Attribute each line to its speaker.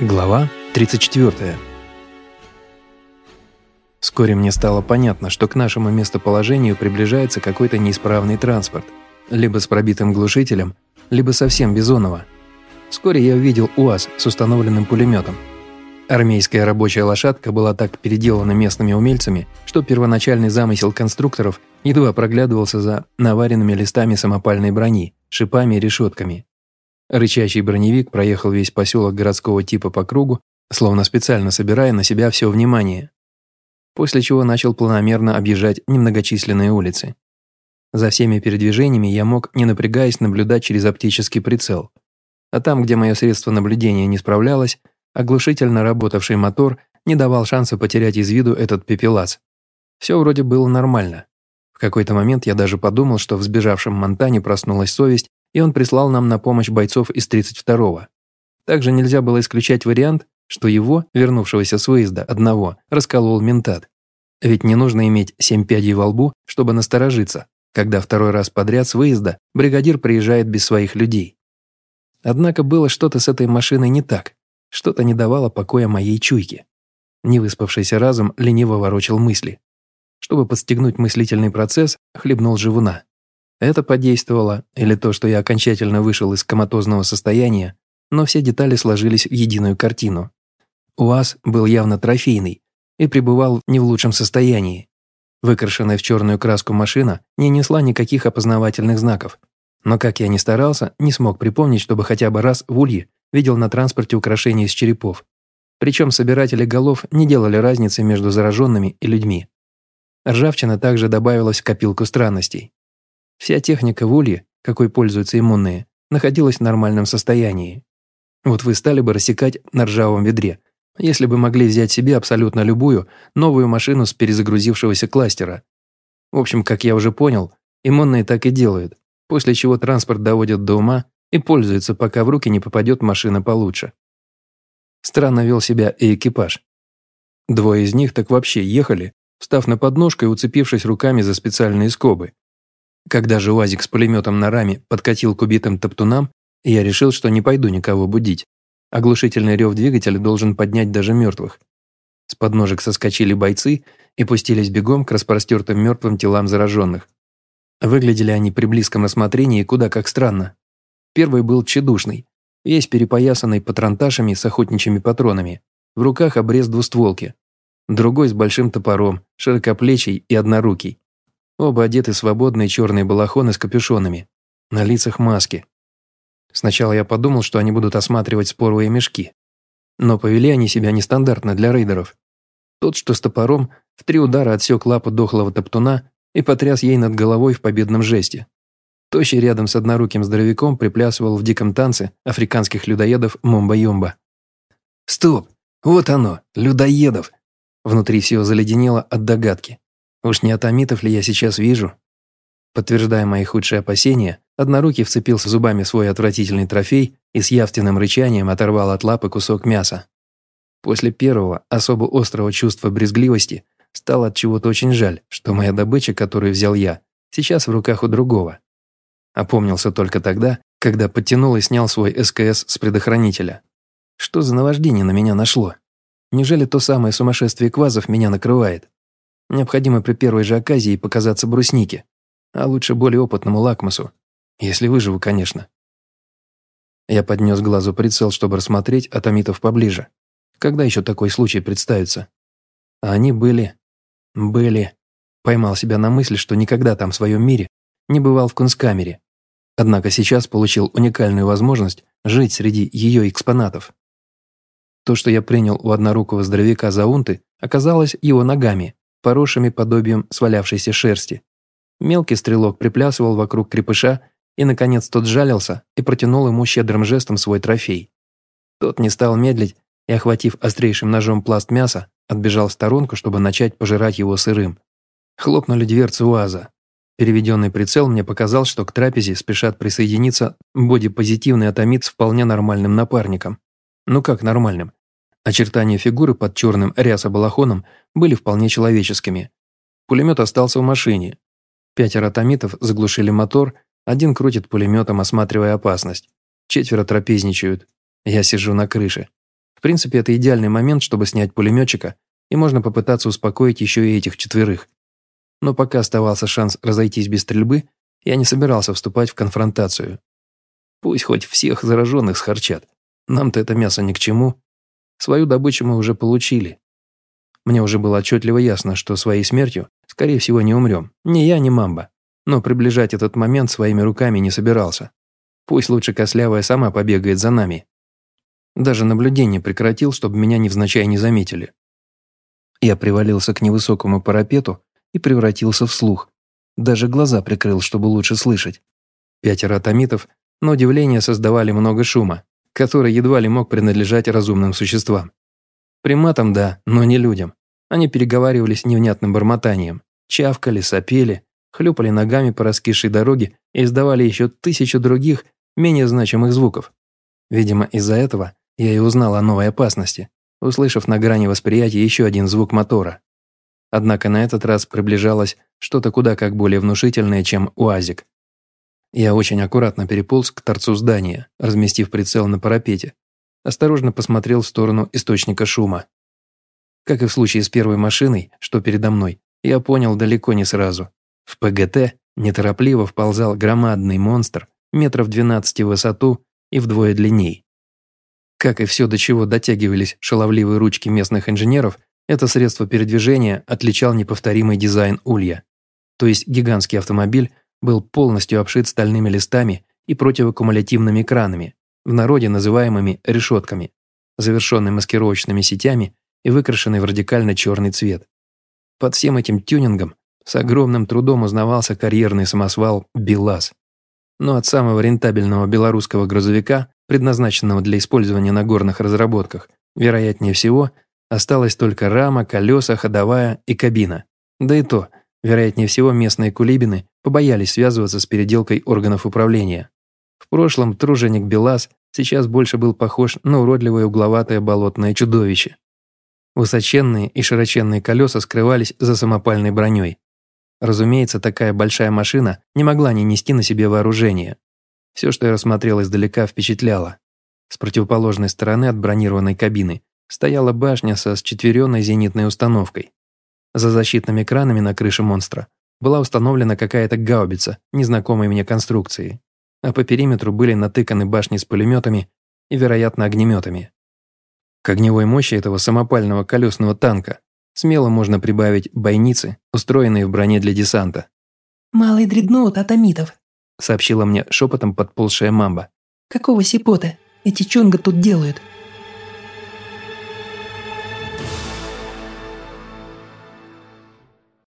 Speaker 1: Глава 34. Вскоре мне стало понятно, что к нашему местоположению приближается какой-то неисправный транспорт, либо с пробитым глушителем, либо совсем бизонова. Вскоре я увидел УАЗ с установленным пулеметом. Армейская рабочая лошадка была так переделана местными умельцами, что первоначальный замысел конструкторов едва проглядывался за наваренными листами самопальной брони, шипами и решетками. Рычащий броневик проехал весь поселок городского типа по кругу, словно специально собирая на себя все внимание. После чего начал планомерно объезжать немногочисленные улицы. За всеми передвижениями я мог, не напрягаясь, наблюдать через оптический прицел. А там, где мое средство наблюдения не справлялось, оглушительно работавший мотор не давал шанса потерять из виду этот пепелац. Все вроде было нормально. В какой-то момент я даже подумал, что в сбежавшем Монтане проснулась совесть и он прислал нам на помощь бойцов из 32-го. Также нельзя было исключать вариант, что его, вернувшегося с выезда одного, расколол ментат. Ведь не нужно иметь семь пядей во лбу, чтобы насторожиться, когда второй раз подряд с выезда бригадир приезжает без своих людей. Однако было что-то с этой машиной не так, что-то не давало покоя моей чуйке. Невыспавшийся разум лениво ворочал мысли. Чтобы подстегнуть мыслительный процесс, хлебнул живуна. Это подействовало, или то, что я окончательно вышел из коматозного состояния, но все детали сложились в единую картину. УАЗ был явно трофейный и пребывал не в лучшем состоянии. Выкрашенная в черную краску машина не несла никаких опознавательных знаков. Но как я ни старался, не смог припомнить, чтобы хотя бы раз в Улье видел на транспорте украшения из черепов. Причем собиратели голов не делали разницы между зараженными и людьми. Ржавчина также добавилась в копилку странностей. Вся техника в улье, какой пользуются иммунные, находилась в нормальном состоянии. Вот вы стали бы рассекать на ржавом ведре, если бы могли взять себе абсолютно любую новую машину с перезагрузившегося кластера. В общем, как я уже понял, иммунные так и делают, после чего транспорт доводят до ума и пользуются, пока в руки не попадет машина получше. Странно вел себя и экипаж. Двое из них так вообще ехали, встав на подножку и уцепившись руками за специальные скобы. Когда же УАЗик с пулеметом на раме подкатил к убитым топтунам, я решил, что не пойду никого будить. Оглушительный рев двигателя должен поднять даже мертвых. С подножек соскочили бойцы и пустились бегом к распростертым мертвым телам зараженных. Выглядели они при близком рассмотрении куда как странно. Первый был тщедушный, весь перепоясанный патронташами с охотничьими патронами, в руках обрез двустволки. Другой с большим топором, широкоплечий и однорукий. Оба одеты свободные черные балахоны с капюшонами. На лицах маски. Сначала я подумал, что они будут осматривать споровые мешки. Но повели они себя нестандартно для рейдеров. Тот, что с топором, в три удара отсек лапу дохлого топтуна и потряс ей над головой в победном жесте. Тощий рядом с одноруким здоровяком приплясывал в диком танце африканских людоедов Момба-Йомба. «Стоп! Вот оно! Людоедов!» Внутри все заледенело от догадки. Уж не атомитов ли я сейчас вижу? Подтверждая мои худшие опасения, однорукий вцепился зубами в свой отвратительный трофей и с явственным рычанием оторвал от лапы кусок мяса. После первого, особо острого чувства брезгливости, стало от чего-то очень жаль, что моя добыча, которую взял я, сейчас в руках у другого. Опомнился только тогда, когда подтянул и снял свой СКС с предохранителя. Что за наваждение на меня нашло? Неужели то самое сумасшествие квазов меня накрывает? Необходимо при первой же оказии показаться бруснике, а лучше более опытному лакмусу. Если выживу, конечно. Я поднес глазу прицел, чтобы рассмотреть атомитов поближе. Когда еще такой случай представится? А они были... были... Поймал себя на мысли, что никогда там в своем мире не бывал в кунсткамере. Однако сейчас получил уникальную возможность жить среди ее экспонатов. То, что я принял у однорукого здоровяка за унты, оказалось его ногами, поросшими подобием свалявшейся шерсти. Мелкий стрелок приплясывал вокруг крепыша, и, наконец, тот жалился и протянул ему щедрым жестом свой трофей. Тот не стал медлить и, охватив острейшим ножом пласт мяса, отбежал в сторонку, чтобы начать пожирать его сырым. Хлопнули дверцы УАЗа. Переведенный прицел мне показал, что к трапезе спешат присоединиться бодипозитивный атомит с вполне нормальным напарником. Ну как нормальным? Очертания фигуры под черным рясо-балахоном были вполне человеческими. Пулемет остался в машине. Пятеро атомитов заглушили мотор, один крутит пулеметом, осматривая опасность. Четверо трапезничают. Я сижу на крыше. В принципе, это идеальный момент, чтобы снять пулеметчика, и можно попытаться успокоить еще и этих четверых. Но пока оставался шанс разойтись без стрельбы, я не собирался вступать в конфронтацию. Пусть хоть всех зараженных схарчат. Нам-то это мясо ни к чему. Свою добычу мы уже получили. Мне уже было отчетливо ясно, что своей смертью, скорее всего, не умрем. Ни я, ни мамба. Но приближать этот момент своими руками не собирался. Пусть лучше Кослявая сама побегает за нами. Даже наблюдение прекратил, чтобы меня невзначай не заметили. Я привалился к невысокому парапету и превратился в слух. Даже глаза прикрыл, чтобы лучше слышать. Пятеро атомитов, на удивление, создавали много шума, который едва ли мог принадлежать разумным существам. Приматам – да, но не людям. Они переговаривались невнятным бормотанием, чавкали, сопели, хлюпали ногами по раскисшей дороге и издавали еще тысячу других, менее значимых звуков. Видимо, из-за этого я и узнал о новой опасности, услышав на грани восприятия еще один звук мотора. Однако на этот раз приближалось что-то куда как более внушительное, чем УАЗик. Я очень аккуратно переполз к торцу здания, разместив прицел на парапете. Осторожно посмотрел в сторону источника шума. Как и в случае с первой машиной, что передо мной, я понял далеко не сразу. В ПГТ неторопливо вползал громадный монстр, метров 12 в высоту и вдвое длинней. Как и все, до чего дотягивались шаловливые ручки местных инженеров, это средство передвижения отличал неповторимый дизайн улья. То есть гигантский автомобиль был полностью обшит стальными листами и противокумулятивными кранами, в народе называемыми решетками, завершенный маскировочными сетями и выкрашенный в радикально черный цвет. Под всем этим тюнингом с огромным трудом узнавался карьерный самосвал «БелАЗ». Но от самого рентабельного белорусского грузовика, предназначенного для использования на горных разработках, вероятнее всего, осталась только рама, колеса, ходовая и кабина. Да и то, вероятнее всего, местные кулибины побоялись связываться с переделкой органов управления. В прошлом труженик БелАЗ сейчас больше был похож на уродливое угловатое болотное чудовище. Высоченные и широченные колеса скрывались за самопальной броней. Разумеется, такая большая машина не могла не нести на себе вооружение. Все, что я рассмотрел издалека, впечатляло. С противоположной стороны от бронированной кабины стояла башня со счетверенной зенитной установкой. За защитными кранами на крыше монстра была установлена какая-то гаубица незнакомой мне конструкции, а по периметру были натыканы башни с пулеметами и, вероятно, огнеметами. К огневой мощи этого самопального колесного танка смело можно прибавить бойницы, устроенные в броне для десанта.
Speaker 2: «Малый дредноут атомитов», —
Speaker 1: сообщила мне шепотом подползшая мамба.
Speaker 2: «Какого сипота? Эти чонга тут делают?»